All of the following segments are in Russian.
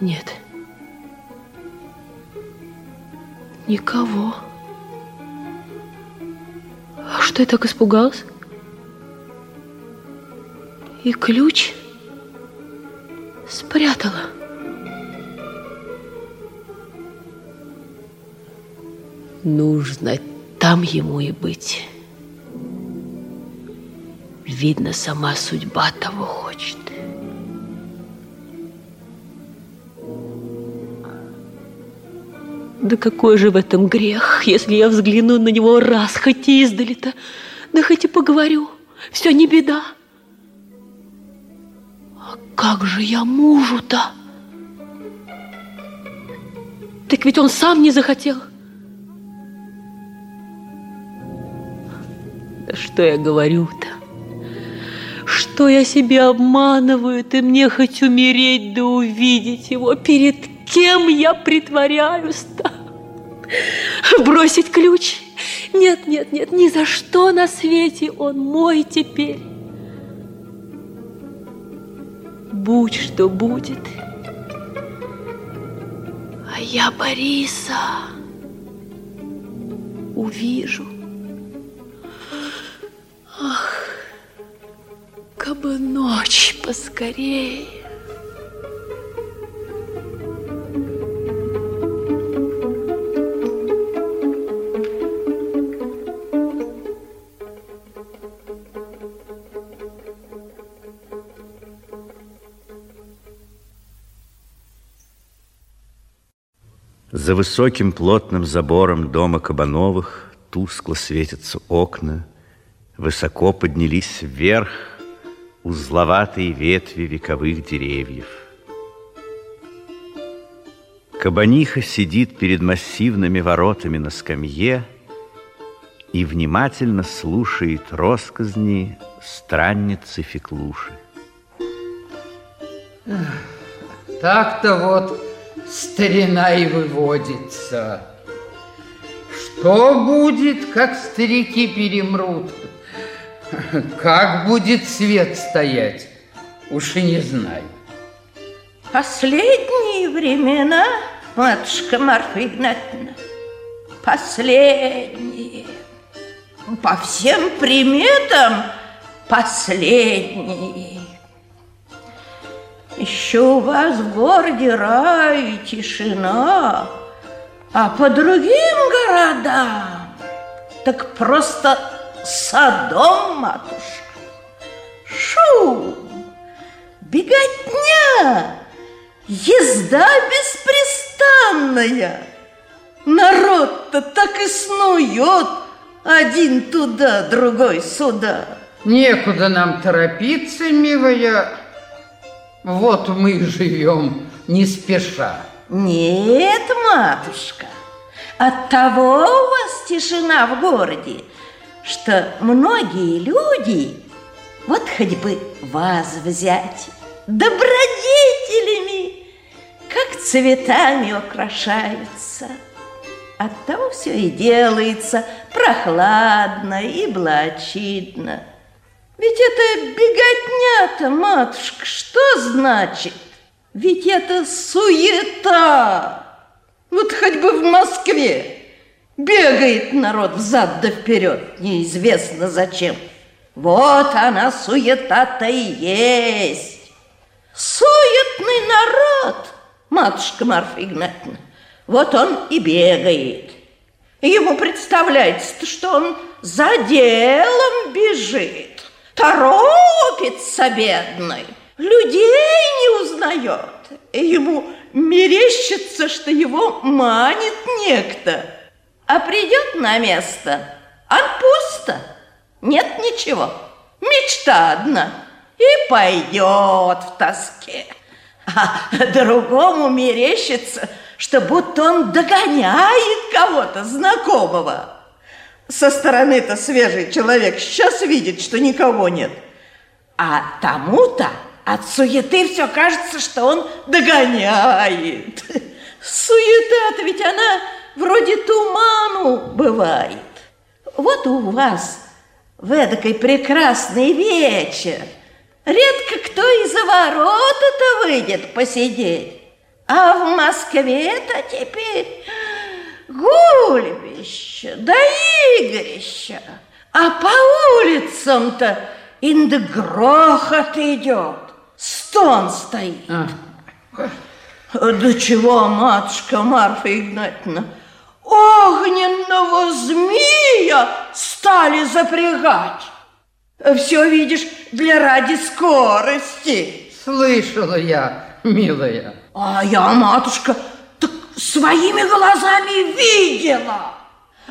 Нет. Никого. А что я так испугался? И ключ спрятала. Нужно там ему и быть. Видно, сама судьба того хочет. Да какой же в этом грех, если я взгляну на него раз, хоть и издали-то, да хоть и поговорю, все не беда. А как же я мужу-то? Так ведь он сам не захотел. Да что я говорю-то? Что я себе обманываю, ты мне хоть умереть да увидеть его перед кем я притворяюсь-то? Бросить ключ? Нет, нет, нет, ни за что на свете он мой теперь. Будь что будет. А я Бориса увижу. Ах, кабы ночь поскорее. За высоким плотным забором дома Кабановых тускло светятся окна, Высоко поднялись вверх узловатые ветви вековых деревьев. Кабаниха сидит перед массивными воротами на скамье и внимательно слушает росказни странницы Феклуши. Так-то вот старина и выводится. Что будет, как старики перемрут? Как будет свет стоять? Уж и не знаю. Последние времена, матушка Марфа Игнатьевна, последние. По всем приметам последние. Еще у вас в городе рай и тишина, а по другим городам так просто садом, матушка. Шум, беготня, езда беспрестанная. Народ-то так и снует, один туда, другой сюда. Некуда нам торопиться, милая, вот мы живем не спеша. Нет, матушка, от того у вас тишина в городе, что многие люди, вот хоть бы вас взять, добродетелями, как цветами украшаются. От того все и делается прохладно и блочидно. Ведь это беготня-то, матушка, что значит? Ведь это суета. Вот хоть бы в Москве бегает народ взад да вперед, неизвестно зачем. Вот она суета-то и есть. Суетный народ, матушка Марфа Игнатьевна, вот он и бегает. Ему представляется, что он за делом бежит торопится бедный, людей не узнает. Ему мерещится, что его манит некто. А придет на место, а пусто, нет ничего, мечта одна, и пойдет в тоске. А другому мерещится, что будто он догоняет кого-то знакомого. Со стороны-то свежий человек сейчас видит, что никого нет. А тому-то от суеты все кажется, что он догоняет. Суета-то ведь она вроде туману бывает. Вот у вас в эдакой прекрасный вечер редко кто из-за ворота-то выйдет посидеть. А в Москве-то теперь гульбище, да игрище. А по улицам-то инда грохот идет, стон стоит. А. До чего, матушка Марфа Игнатьевна, огненного змея стали запрягать. Все, видишь, для ради скорости. Слышала я, милая. А я, матушка, так своими глазами видела.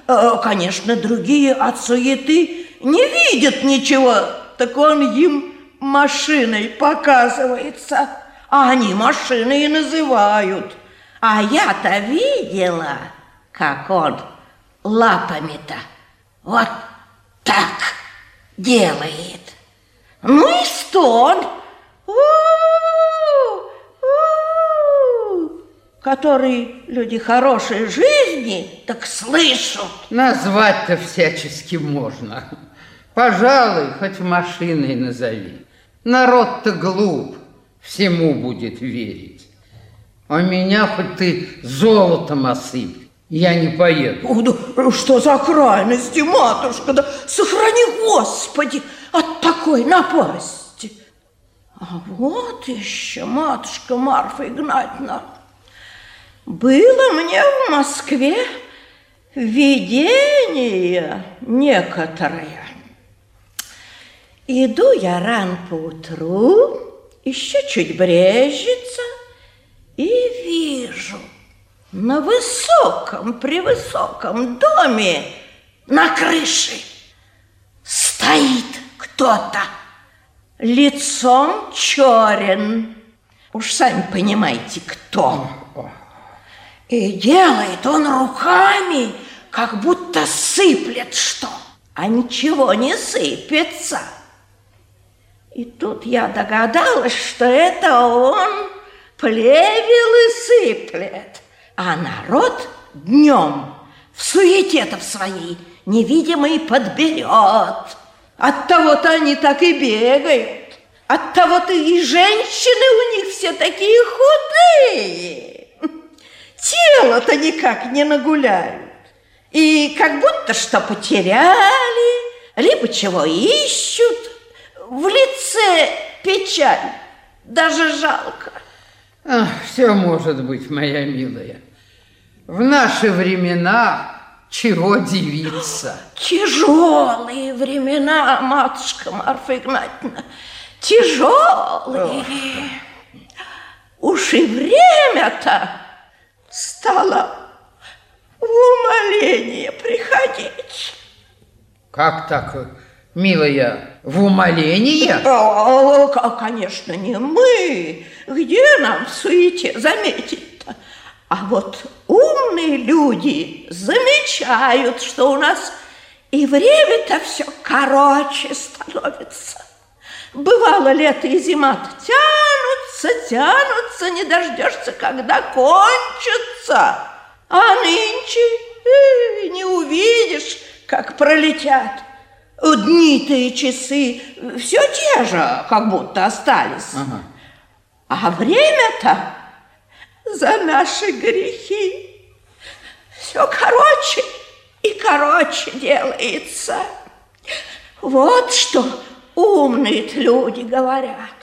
Э, конечно, другие от суеты не видят ничего, так он им машиной показывается, а они машиной и называют. А я-то видела, как он лапами-то вот так делает. Ну и стон. который люди хорошей жизни так слышат. Назвать-то всячески можно. Пожалуй, хоть машиной назови. Народ-то глуп, всему будет верить. А меня хоть ты золотом осыпь, я не поеду. О, да что за крайности, матушка, да сохрани, Господи, от такой напасти. А вот еще, матушка Марфа Игнатьевна, было мне в Москве видение некоторое. Иду я ран по утру, еще чуть брежется, и вижу на высоком, превысоком доме на крыше стоит кто-то, лицом черен. Уж сами понимаете, кто. И делает он руками, как будто сыплет что, а ничего не сыпется. И тут я догадалась, что это он плевел и сыплет, а народ днем в суете-то в своей невидимый подберет. От того-то они так и бегают. От того-то и женщины у них все такие худые. Тело-то никак не нагуляют. И как будто что потеряли, либо чего ищут, в лице печаль, даже жалко. Ах, все может быть, моя милая. В наши времена чего дивиться? Тяжелые времена, матушка Марфа Игнатьевна, тяжелые. Уж и время-то стало в умоление приходить. Как так Милая, в умоление? О, конечно, не мы. Где нам в суете заметить-то? А вот умные люди замечают, что у нас и время-то все короче становится. Бывало, лето и зима тянутся, тянутся, не дождешься, когда кончатся. А нынче э, не увидишь, как пролетят дни-то и часы все те же, как будто остались. Ага. А время-то за наши грехи все короче и короче делается. Вот что умные люди говорят.